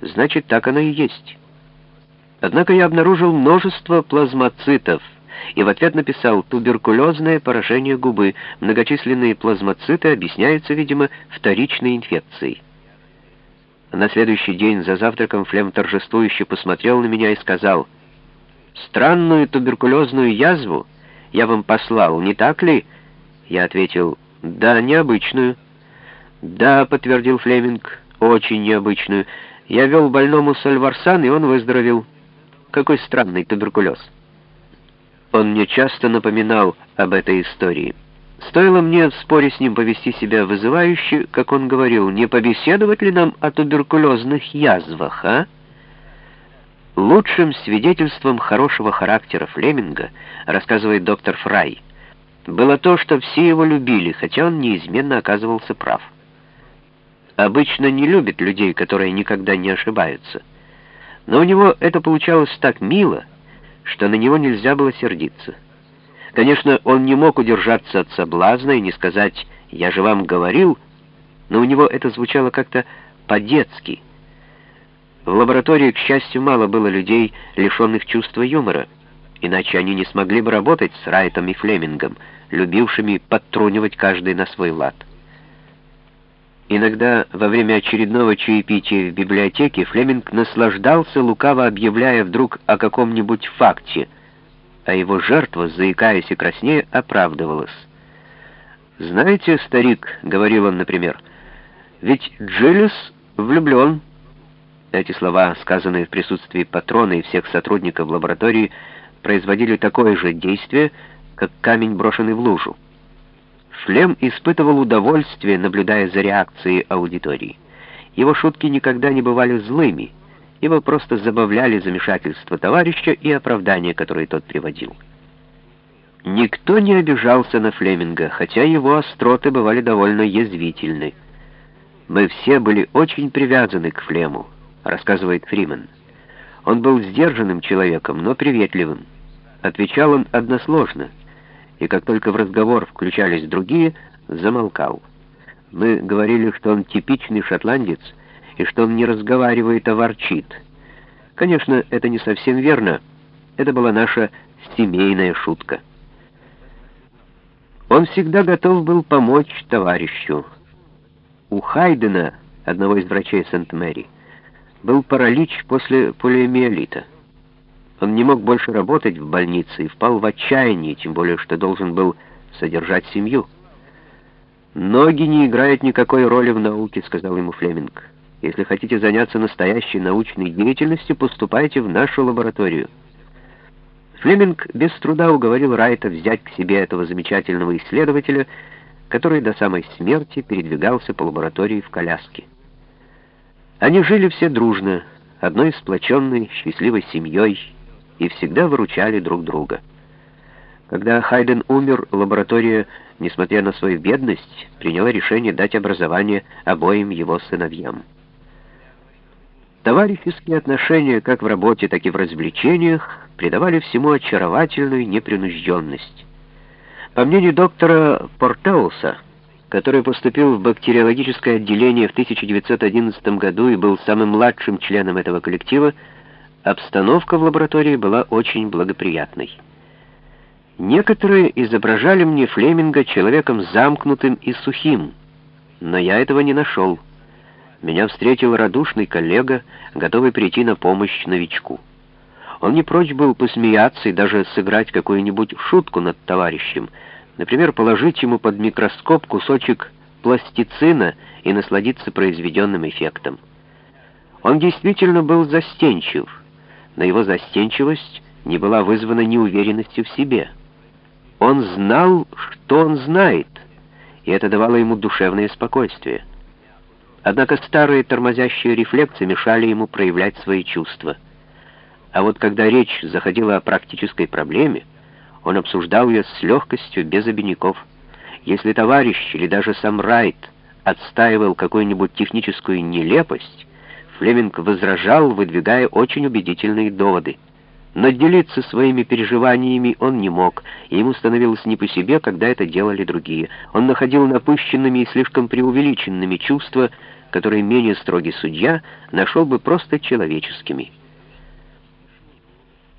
значит, так оно и есть. Однако я обнаружил множество плазмоцитов и в ответ написал «туберкулезное поражение губы». Многочисленные плазмоциты объясняются, видимо, вторичной инфекцией. На следующий день за завтраком Флем торжествующе посмотрел на меня и сказал «Странную туберкулезную язву я вам послал, не так ли?» Я ответил «Да, необычную». «Да», — подтвердил Флеминг, — «очень необычную. Я вел больному сальварсан, и он выздоровел». Какой странный туберкулез. Он мне часто напоминал об этой истории. Стоило мне в споре с ним повести себя вызывающе, как он говорил, не побеседовать ли нам о туберкулезных язвах, а? Лучшим свидетельством хорошего характера Флеминга, рассказывает доктор Фрай, было то, что все его любили, хотя он неизменно оказывался прав. Обычно не любят людей, которые никогда не ошибаются. Но у него это получалось так мило, что на него нельзя было сердиться. Конечно, он не мог удержаться от соблазна и не сказать «я же вам говорил», но у него это звучало как-то по-детски. В лаборатории, к счастью, мало было людей, лишенных чувства юмора, иначе они не смогли бы работать с Райтом и Флемингом, любившими подтрунивать каждый на свой лад. Иногда во время очередного чаепития в библиотеке Флеминг наслаждался, лукаво объявляя вдруг о каком-нибудь факте, а его жертва, заикаясь и краснея, оправдывалась. «Знаете, старик, — говорил он, например, — ведь Джиллис влюблен». Эти слова, сказанные в присутствии патрона и всех сотрудников лаборатории, производили такое же действие, как камень, брошенный в лужу. Шлем испытывал удовольствие, наблюдая за реакцией аудитории. Его шутки никогда не бывали злыми, его просто забавляли замешательство товарища и оправдания, которые тот приводил. Никто не обижался на Флеминга, хотя его остроты бывали довольно язвительны. «Мы все были очень привязаны к Флему», — рассказывает Фримен. Он был сдержанным человеком, но приветливым. Отвечал он односложно — и как только в разговор включались другие, замолкал. Мы говорили, что он типичный шотландец, и что он не разговаривает, а ворчит. Конечно, это не совсем верно. Это была наша семейная шутка. Он всегда готов был помочь товарищу. У Хайдена, одного из врачей Сент-Мэри, был паралич после полиомиелита. Он не мог больше работать в больнице и впал в отчаяние, тем более что должен был содержать семью. «Ноги не играют никакой роли в науке», — сказал ему Флеминг. «Если хотите заняться настоящей научной деятельностью, поступайте в нашу лабораторию». Флеминг без труда уговорил Райта взять к себе этого замечательного исследователя, который до самой смерти передвигался по лаборатории в коляске. Они жили все дружно, одной сплоченной, счастливой семьей, и всегда выручали друг друга. Когда Хайден умер, лаборатория, несмотря на свою бедность, приняла решение дать образование обоим его сыновьям. Товарищеские отношения как в работе, так и в развлечениях придавали всему очаровательную непринужденность. По мнению доктора Портеуса, который поступил в бактериологическое отделение в 1911 году и был самым младшим членом этого коллектива, Обстановка в лаборатории была очень благоприятной. Некоторые изображали мне Флеминга человеком замкнутым и сухим, но я этого не нашел. Меня встретил радушный коллега, готовый прийти на помощь новичку. Он не прочь был посмеяться и даже сыграть какую-нибудь шутку над товарищем, например, положить ему под микроскоп кусочек пластицина и насладиться произведенным эффектом. Он действительно был застенчив, но его застенчивость не была вызвана неуверенностью в себе. Он знал, что он знает, и это давало ему душевное спокойствие. Однако старые тормозящие рефлексы мешали ему проявлять свои чувства. А вот когда речь заходила о практической проблеме, он обсуждал ее с легкостью, без обиняков. Если товарищ или даже сам Райт отстаивал какую-нибудь техническую нелепость, Флеминг возражал, выдвигая очень убедительные доводы. Но делиться своими переживаниями он не мог, и ему становилось не по себе, когда это делали другие. Он находил напыщенными и слишком преувеличенными чувства, которые менее строгий судья нашел бы просто человеческими.